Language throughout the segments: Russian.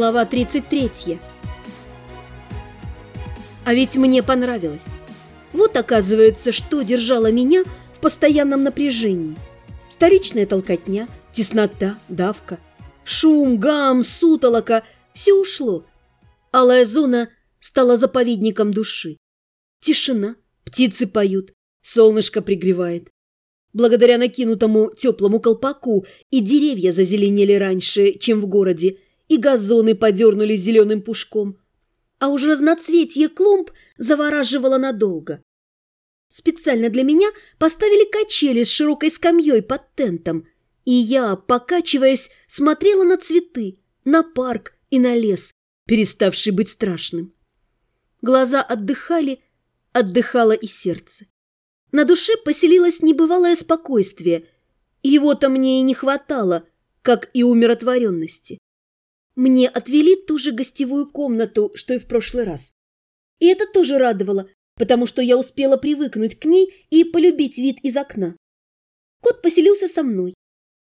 Глава 33. А ведь мне понравилось. Вот оказывается, что держало меня в постоянном напряжении. Столичная толкотня, теснота, давка, шум, гам, сутолока – все ушло. Алая зона стала заповедником души. Тишина, птицы поют, солнышко пригревает. Благодаря накинутому теплому колпаку и деревья зазеленели раньше, чем в городе, и газоны подернулись зеленым пушком. А уж разноцветье клумб завораживало надолго. Специально для меня поставили качели с широкой скамьей под тентом, и я, покачиваясь, смотрела на цветы, на парк и на лес, переставший быть страшным. Глаза отдыхали, отдыхало и сердце. На душе поселилось небывалое спокойствие. Его-то мне и не хватало, как и умиротворенности. Мне отвели ту же гостевую комнату, что и в прошлый раз. И это тоже радовало, потому что я успела привыкнуть к ней и полюбить вид из окна. Кот поселился со мной.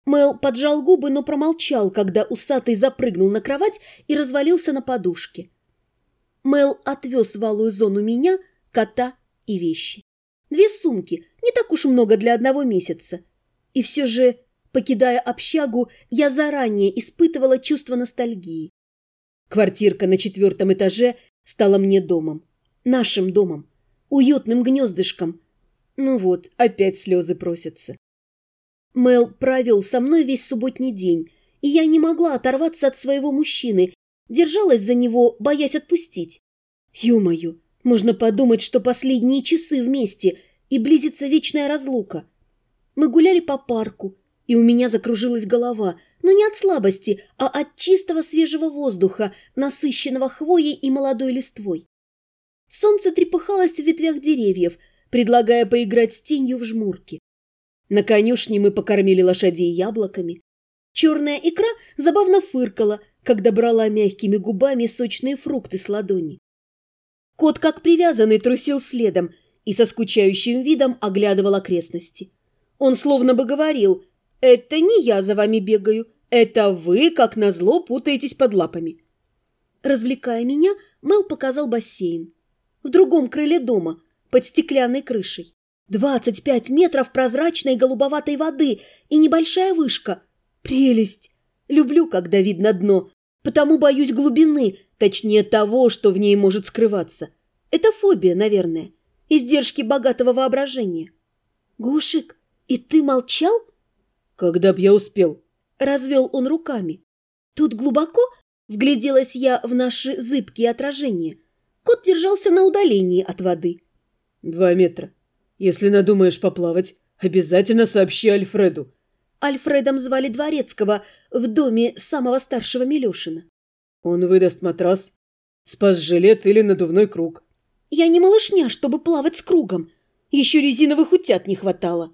Мэл поджал губы, но промолчал, когда усатый запрыгнул на кровать и развалился на подушке. Мэл отвез в алую зону меня, кота и вещи. Две сумки, не так уж много для одного месяца. И все же, покидая общагу, я заранее испытывала чувство ностальгии. Квартирка на четвертом этаже стала мне домом. Нашим домом. Уютным гнездышком. Ну вот, опять слезы просятся. Мел провел со мной весь субботний день, и я не могла оторваться от своего мужчины, держалась за него, боясь отпустить. Ё-моё, можно подумать, что последние часы вместе и близится вечная разлука. Мы гуляли по парку, и у меня закружилась голова, но не от слабости, а от чистого свежего воздуха, насыщенного хвоей и молодой листвой. Солнце трепыхалось в ветвях деревьев, предлагая поиграть с тенью в жмурки. На конюшне мы покормили лошадей яблоками. Черная икра забавно фыркала, когда брала мягкими губами сочные фрукты с ладони. Кот, как привязанный, трусил следом и со скучающим видом оглядывал окрестности. Он словно бы говорил «Это не я за вами бегаю, это вы, как назло, путаетесь под лапами». Развлекая меня, Мел показал бассейн. В другом крыле дома, под стеклянной крышей. Двадцать пять метров прозрачной голубоватой воды и небольшая вышка. Прелесть! Люблю, когда видно дно, потому боюсь глубины, точнее того, что в ней может скрываться. Это фобия, наверное, издержки богатого воображения. Гушик, и ты молчал? Когда б я успел? Развел он руками. Тут глубоко вгляделась я в наши зыбкие отражения. Кот держался на удалении от воды. Два метра. Если надумаешь поплавать, обязательно сообщи Альфреду. Альфредом звали Дворецкого в доме самого старшего Милешина. Он выдаст матрас, спас-жилет или надувной круг. Я не малышня, чтобы плавать с кругом. Еще резиновых утят не хватало.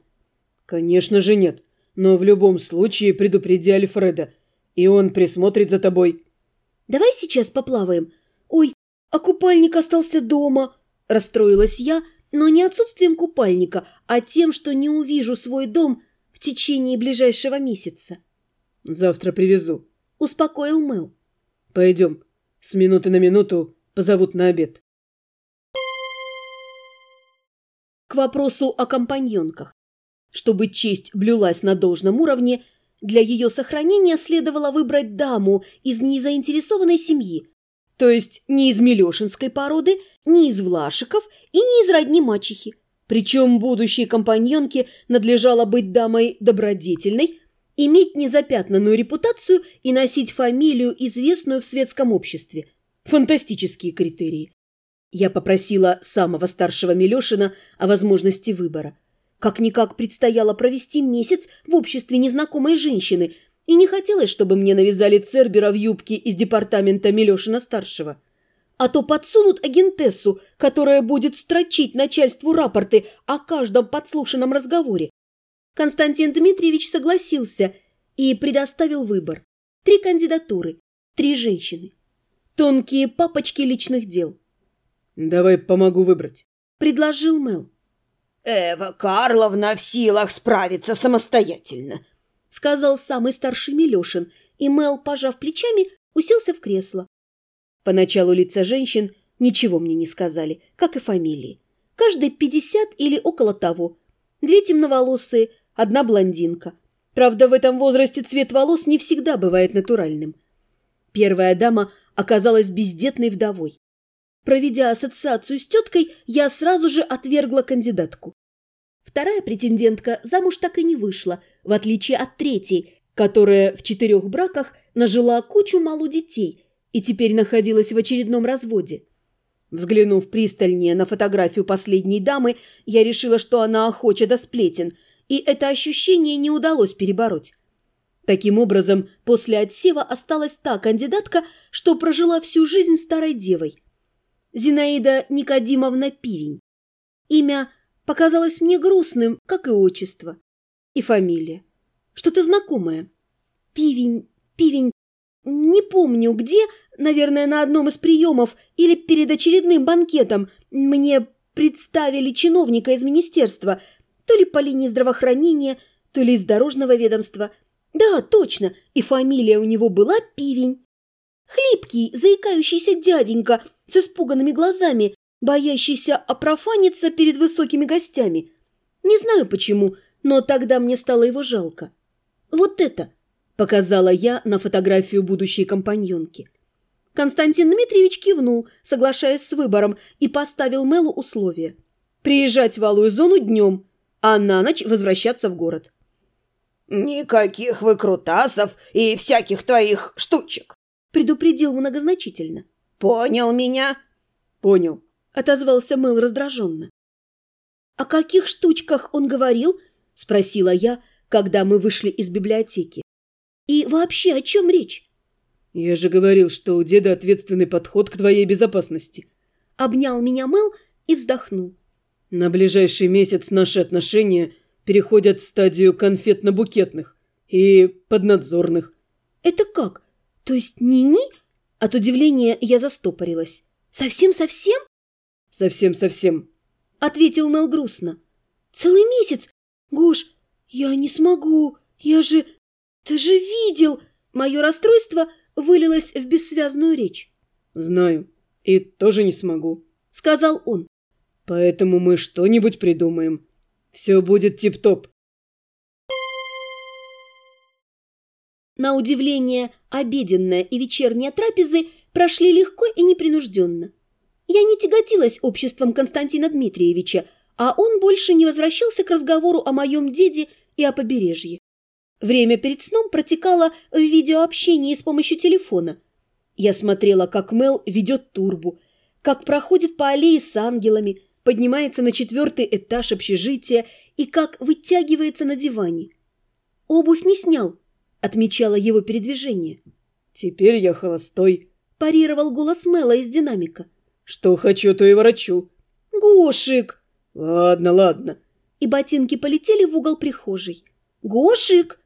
Конечно же нет, но в любом случае предупреди Альфреда, и он присмотрит за тобой. Давай сейчас поплаваем. Ой, а купальник остался дома. Расстроилась я, но не отсутствием купальника, а тем, что не увижу свой дом в течение ближайшего месяца. Завтра привезу. Успокоил Мэл. Пойдем. С минуты на минуту позовут на обед. К вопросу о компаньонках. Чтобы честь блюлась на должном уровне, для ее сохранения следовало выбрать даму из незаинтересованной семьи, то есть не из Милешинской породы, не из Влашиков и не из родни мачехи. Причем будущей компаньонке надлежало быть дамой добродетельной, иметь незапятнанную репутацию и носить фамилию, известную в светском обществе. Фантастические критерии. Я попросила самого старшего Милешина о возможности выбора. Как-никак предстояло провести месяц в обществе незнакомой женщины, и не хотелось, чтобы мне навязали Цербера в юбке из департамента Милешина-старшего. А то подсунут агентессу, которая будет строчить начальству рапорты о каждом подслушанном разговоре. Константин Дмитриевич согласился и предоставил выбор. Три кандидатуры, три женщины. Тонкие папочки личных дел. «Давай помогу выбрать», — предложил Мел. «Эва Карловна в силах справиться самостоятельно», — сказал самый старший Милешин, и Мел, пожав плечами, уселся в кресло. Поначалу лица женщин ничего мне не сказали, как и фамилии. Каждый пятьдесят или около того. Две темноволосые, одна блондинка. Правда, в этом возрасте цвет волос не всегда бывает натуральным. Первая дама оказалась бездетной вдовой. Проведя ассоциацию с теткой, я сразу же отвергла кандидатку. Вторая претендентка замуж так и не вышла, в отличие от третьей, которая в четырех браках нажила кучу малу детей и теперь находилась в очередном разводе. Взглянув пристальнее на фотографию последней дамы, я решила, что она охоча до сплетен, и это ощущение не удалось перебороть. Таким образом, после отсева осталась та кандидатка, что прожила всю жизнь старой девой. Зинаида Никодимовна Пивень. Имя показалось мне грустным, как и отчество. И фамилия. Что-то знакомое. Пивень, Пивень, не помню где, наверное, на одном из приемов или перед очередным банкетом мне представили чиновника из министерства, то ли по линии здравоохранения, то ли из дорожного ведомства. Да, точно, и фамилия у него была Пивень. Хлипкий, заикающийся дяденька с испуганными глазами, боящийся опрофаниться перед высокими гостями. Не знаю почему, но тогда мне стало его жалко. Вот это – Показала я на фотографию будущей компаньонки. Константин Дмитриевич кивнул, соглашаясь с выбором, и поставил Мелу условие. Приезжать в Алую зону днем, а на ночь возвращаться в город. «Никаких выкрутасов и всяких твоих штучек», — предупредил многозначительно. «Понял меня?» «Понял», — отозвался Мэл раздраженно. «О каких штучках он говорил?» — спросила я, когда мы вышли из библиотеки. И вообще, о чем речь? Я же говорил, что у деда ответственный подход к твоей безопасности. Обнял меня Мэл и вздохнул. На ближайший месяц наши отношения переходят в стадию конфетно-букетных и поднадзорных. Это как? То есть ни-ни? От удивления я застопорилась. Совсем-совсем? Совсем-совсем. Ответил Мэл грустно. Целый месяц? Гош, я не смогу. Я же «Ты же видел!» Мое расстройство вылилось в бессвязную речь. «Знаю. И тоже не смогу», — сказал он. «Поэтому мы что-нибудь придумаем. Все будет тип-топ». На удивление, обеденная и вечерняя трапезы прошли легко и непринужденно. Я не тяготилась обществом Константина Дмитриевича, а он больше не возвращался к разговору о моем деде и о побережье. Время перед сном протекало в видеообщении с помощью телефона. Я смотрела, как Мел ведет турбу, как проходит по аллее с ангелами, поднимается на четвертый этаж общежития и как вытягивается на диване. «Обувь не снял», — отмечала его передвижение. «Теперь я холостой», — парировал голос Мела из динамика. «Что хочу, то и ворочу». «Гошик!» «Ладно, ладно». И ботинки полетели в угол прихожей. «Гошик!»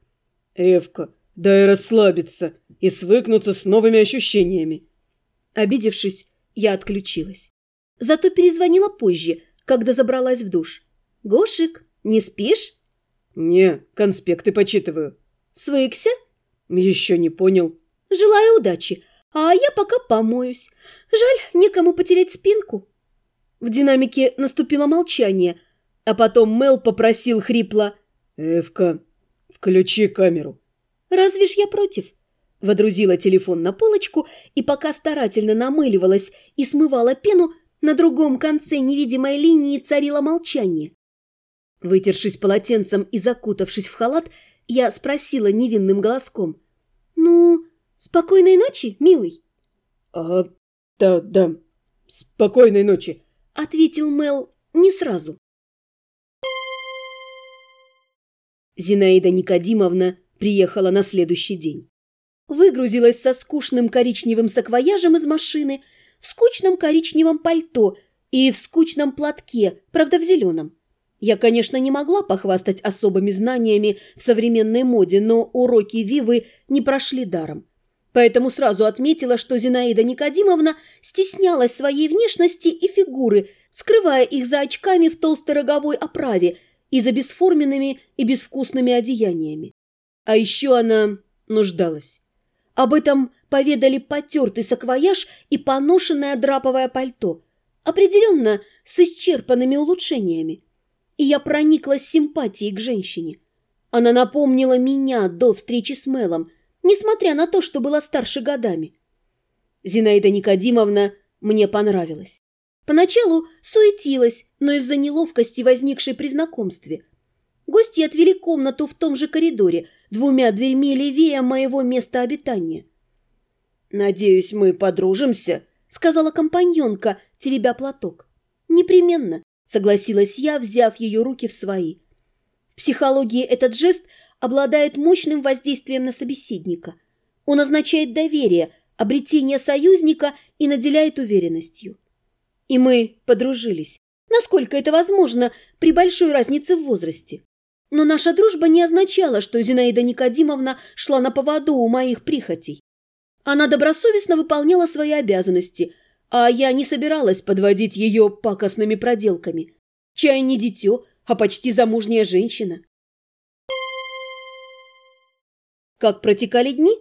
Эвка, дай расслабиться и свыкнуться с новыми ощущениями. Обидевшись, я отключилась. Зато перезвонила позже, когда забралась в душ. «Гошик, не спишь?» «Не, конспекты почитываю». «Свыкся?» «Еще не понял». «Желаю удачи, а я пока помоюсь. Жаль, некому потерять спинку». В динамике наступило молчание, а потом Мел попросил хрипло. «Эвка, «Включи камеру». «Разве ж я против?» Водрузила телефон на полочку и пока старательно намыливалась и смывала пену, на другом конце невидимой линии царило молчание. Вытершись полотенцем и закутавшись в халат, я спросила невинным голоском. «Ну, спокойной ночи, милый?» «А, да, да, спокойной ночи», — ответил Мел не сразу. Зинаида Никодимовна приехала на следующий день. Выгрузилась со скучным коричневым саквояжем из машины, в скучном коричневом пальто и в скучном платке, правда в зеленом. Я, конечно, не могла похвастать особыми знаниями в современной моде, но уроки Вивы не прошли даром. Поэтому сразу отметила, что Зинаида Никодимовна стеснялась своей внешности и фигуры, скрывая их за очками в толстой роговой оправе – и за бесформенными и безвкусными одеяниями. А еще она нуждалась. Об этом поведали потертый саквояж и поношенное драповое пальто, определенно с исчерпанными улучшениями. И я прониклась симпатией к женщине. Она напомнила меня до встречи с Мелом, несмотря на то, что была старше годами. Зинаида Никодимовна мне понравилась. Поначалу суетилась, но из-за неловкости, возникшей при знакомстве. Гости отвели комнату в том же коридоре, двумя дверьми левее моего места обитания. «Надеюсь, мы подружимся», — сказала компаньонка, теребя платок. «Непременно», — согласилась я, взяв ее руки в свои. В психологии этот жест обладает мощным воздействием на собеседника. Он означает доверие, обретение союзника и наделяет уверенностью. И мы подружились, насколько это возможно при большой разнице в возрасте. Но наша дружба не означала, что Зинаида Никодимовна шла на поводу у моих прихотей. Она добросовестно выполняла свои обязанности, а я не собиралась подводить ее пакостными проделками. Чай не дитё, а почти замужняя женщина. Как протекали дни?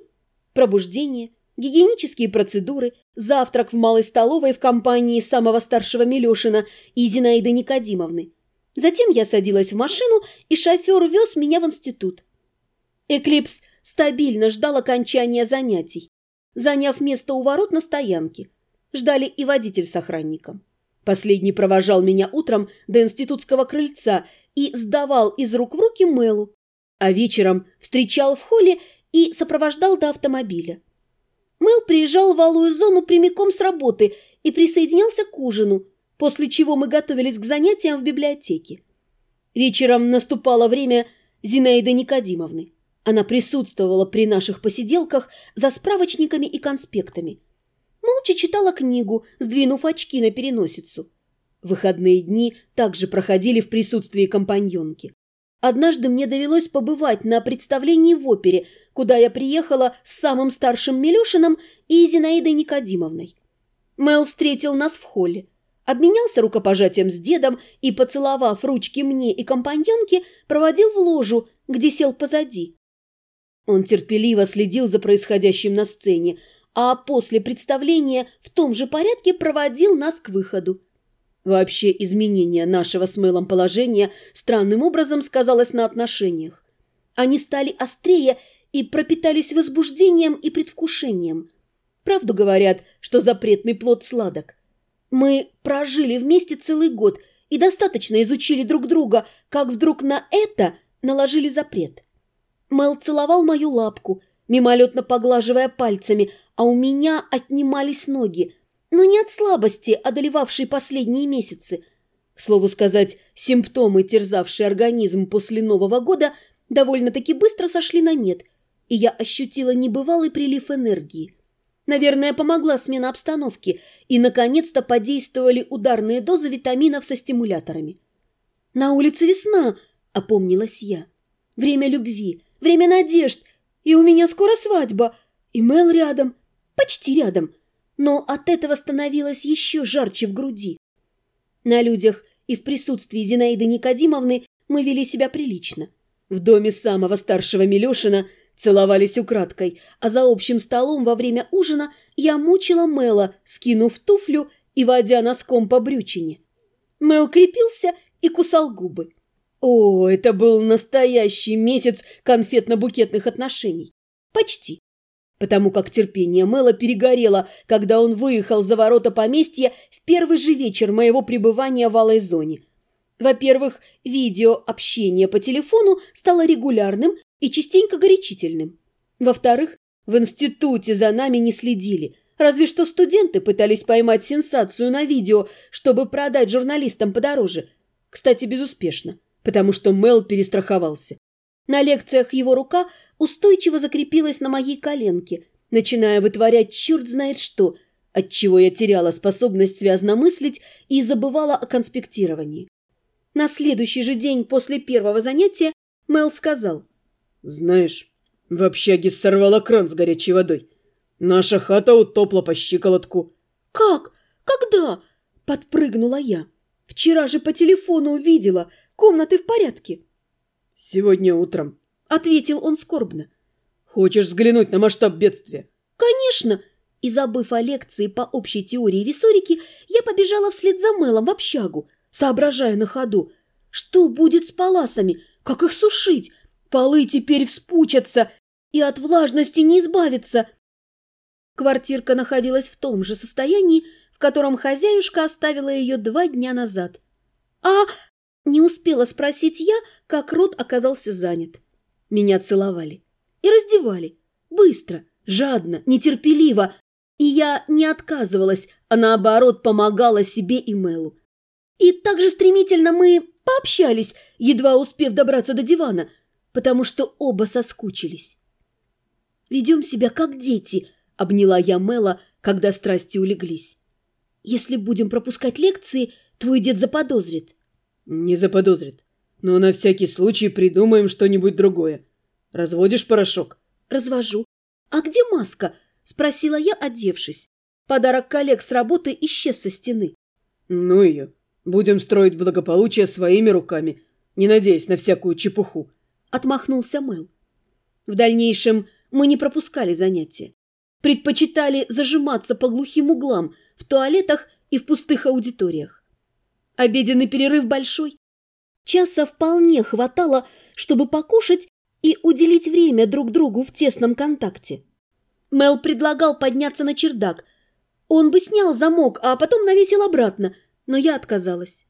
Пробуждение, гигиенические процедуры, завтрак в малой столовой в компании самого старшего Милешина и Зинаиды Никодимовны. Затем я садилась в машину, и шофер вез меня в институт. Эклипс стабильно ждал окончания занятий, заняв место у ворот на стоянке. Ждали и водитель с охранником. Последний провожал меня утром до институтского крыльца и сдавал из рук в руки Мэлу, а вечером встречал в холле и сопровождал до автомобиля. Мэл приезжал в алую зону прямиком с работы и присоединялся к ужину, после чего мы готовились к занятиям в библиотеке. Вечером наступало время Зинаиды Никодимовны. Она присутствовала при наших посиделках за справочниками и конспектами – молча читала книгу, сдвинув очки на переносицу. Выходные дни также проходили в присутствии компаньонки. Однажды мне довелось побывать на представлении в опере, куда я приехала с самым старшим Милешиным и Зинаидой Никодимовной. Мел встретил нас в холле, обменялся рукопожатием с дедом и, поцеловав ручки мне и компаньонке, проводил в ложу, где сел позади. Он терпеливо следил за происходящим на сцене, а после представления в том же порядке проводил нас к выходу. Вообще изменение нашего с Мэлом положения странным образом сказалось на отношениях. Они стали острее и пропитались возбуждением и предвкушением. Правду говорят, что запретный плод сладок. Мы прожили вместе целый год и достаточно изучили друг друга, как вдруг на это наложили запрет. Мэл целовал мою лапку, мимолетно поглаживая пальцами, а у меня отнимались ноги, но не от слабости, одолевавшей последние месяцы. К слову сказать, симптомы, терзавшие организм после Нового года, довольно-таки быстро сошли на нет, и я ощутила небывалый прилив энергии. Наверное, помогла смена обстановки, и, наконец-то, подействовали ударные дозы витаминов со стимуляторами. «На улице весна», — опомнилась я. «Время любви, время надежд, и у меня скоро свадьба, и Мел рядом, почти рядом, но от этого становилось еще жарче в груди. На людях и в присутствии Зинаиды Никодимовны мы вели себя прилично. В доме самого старшего Милешина целовались украдкой, а за общим столом во время ужина я мучила Мела, скинув туфлю и водя носком по брючине. Мел крепился и кусал губы. О, это был настоящий месяц конфетно-букетных отношений. Почти потому как терпение Мэла перегорело, когда он выехал за ворота поместья в первый же вечер моего пребывания в Алой зоне. Во-первых, видеообщение по телефону стало регулярным и частенько горячительным. Во-вторых, в институте за нами не следили, разве что студенты пытались поймать сенсацию на видео, чтобы продать журналистам подороже. Кстати, безуспешно, потому что Мэл перестраховался. На лекциях его рука устойчиво закрепилась на моей коленке, начиная вытворять черт знает что, отчего я теряла способность связно мыслить и забывала о конспектировании. На следующий же день после первого занятия Мел сказал. «Знаешь, в общаге сорвала кран с горячей водой. Наша хата утопла по щиколотку». «Как? Когда?» – подпрыгнула я. «Вчера же по телефону увидела. Комнаты в порядке». «Сегодня утром», — ответил он скорбно. «Хочешь взглянуть на масштаб бедствия? Конечно. И забыв о лекции по общей теории висорики, я побежала вслед за Мелом в общагу, соображая на ходу. Что будет с паласами? Как их сушить? Полы теперь вспучатся, и от влажности не избавиться. Квартирка находилась в том же состоянии, в котором хозяюшка оставила ее два дня назад. А не успела спросить я, как рот оказался занят. Меня целовали и раздевали. Быстро, жадно, нетерпеливо. И я не отказывалась, а наоборот помогала себе и Мелу. И так же стремительно мы пообщались, едва успев добраться до дивана, потому что оба соскучились. «Ведем себя как дети», — обняла я Мела, когда страсти улеглись. «Если будем пропускать лекции, твой дед заподозрит». «Не заподозрит. Но на всякий случай придумаем что-нибудь другое. Разводишь порошок?» «Развожу. А где маска?» – спросила я, одевшись. Подарок коллег с работы исчез со стены. «Ну ее. Будем строить благополучие своими руками, не надеясь на всякую чепуху», – отмахнулся Мэл. В дальнейшем мы не пропускали занятия. Предпочитали зажиматься по глухим углам в туалетах и в пустых аудиториях. Обеденный перерыв большой. Часа вполне хватало, чтобы покушать и уделить время друг другу в тесном контакте. Мел предлагал подняться на чердак. Он бы снял замок, а потом навесил обратно, но я отказалась.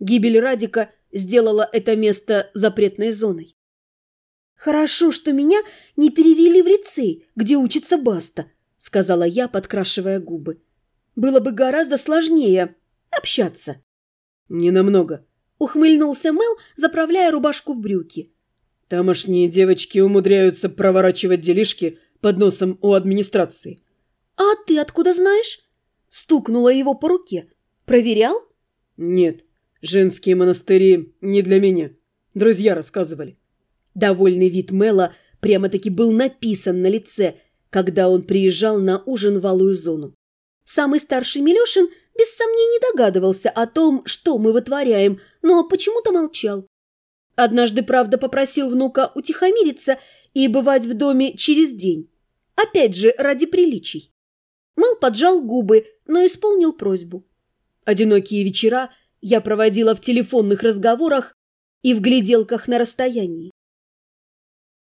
Гибель Радика сделала это место запретной зоной. «Хорошо, что меня не перевели в лицей, где учится Баста», сказала я, подкрашивая губы. «Было бы гораздо сложнее общаться». «Не намного», ухмыльнулся Мел, заправляя рубашку в брюки. Тамошние девочки умудряются проворачивать делишки под носом у администрации. «А ты откуда знаешь?» Стукнула его по руке. «Проверял?» «Нет, женские монастыри не для меня. Друзья рассказывали». Довольный вид Мела прямо-таки был написан на лице, когда он приезжал на ужин в Алую зону. Самый старший Милешин без сомнений догадывался о том, что мы вытворяем, но почему-то молчал. Однажды, правда, попросил внука утихомириться и бывать в доме через день. Опять же, ради приличий. Мэл поджал губы, но исполнил просьбу. Одинокие вечера я проводила в телефонных разговорах и в гляделках на расстоянии.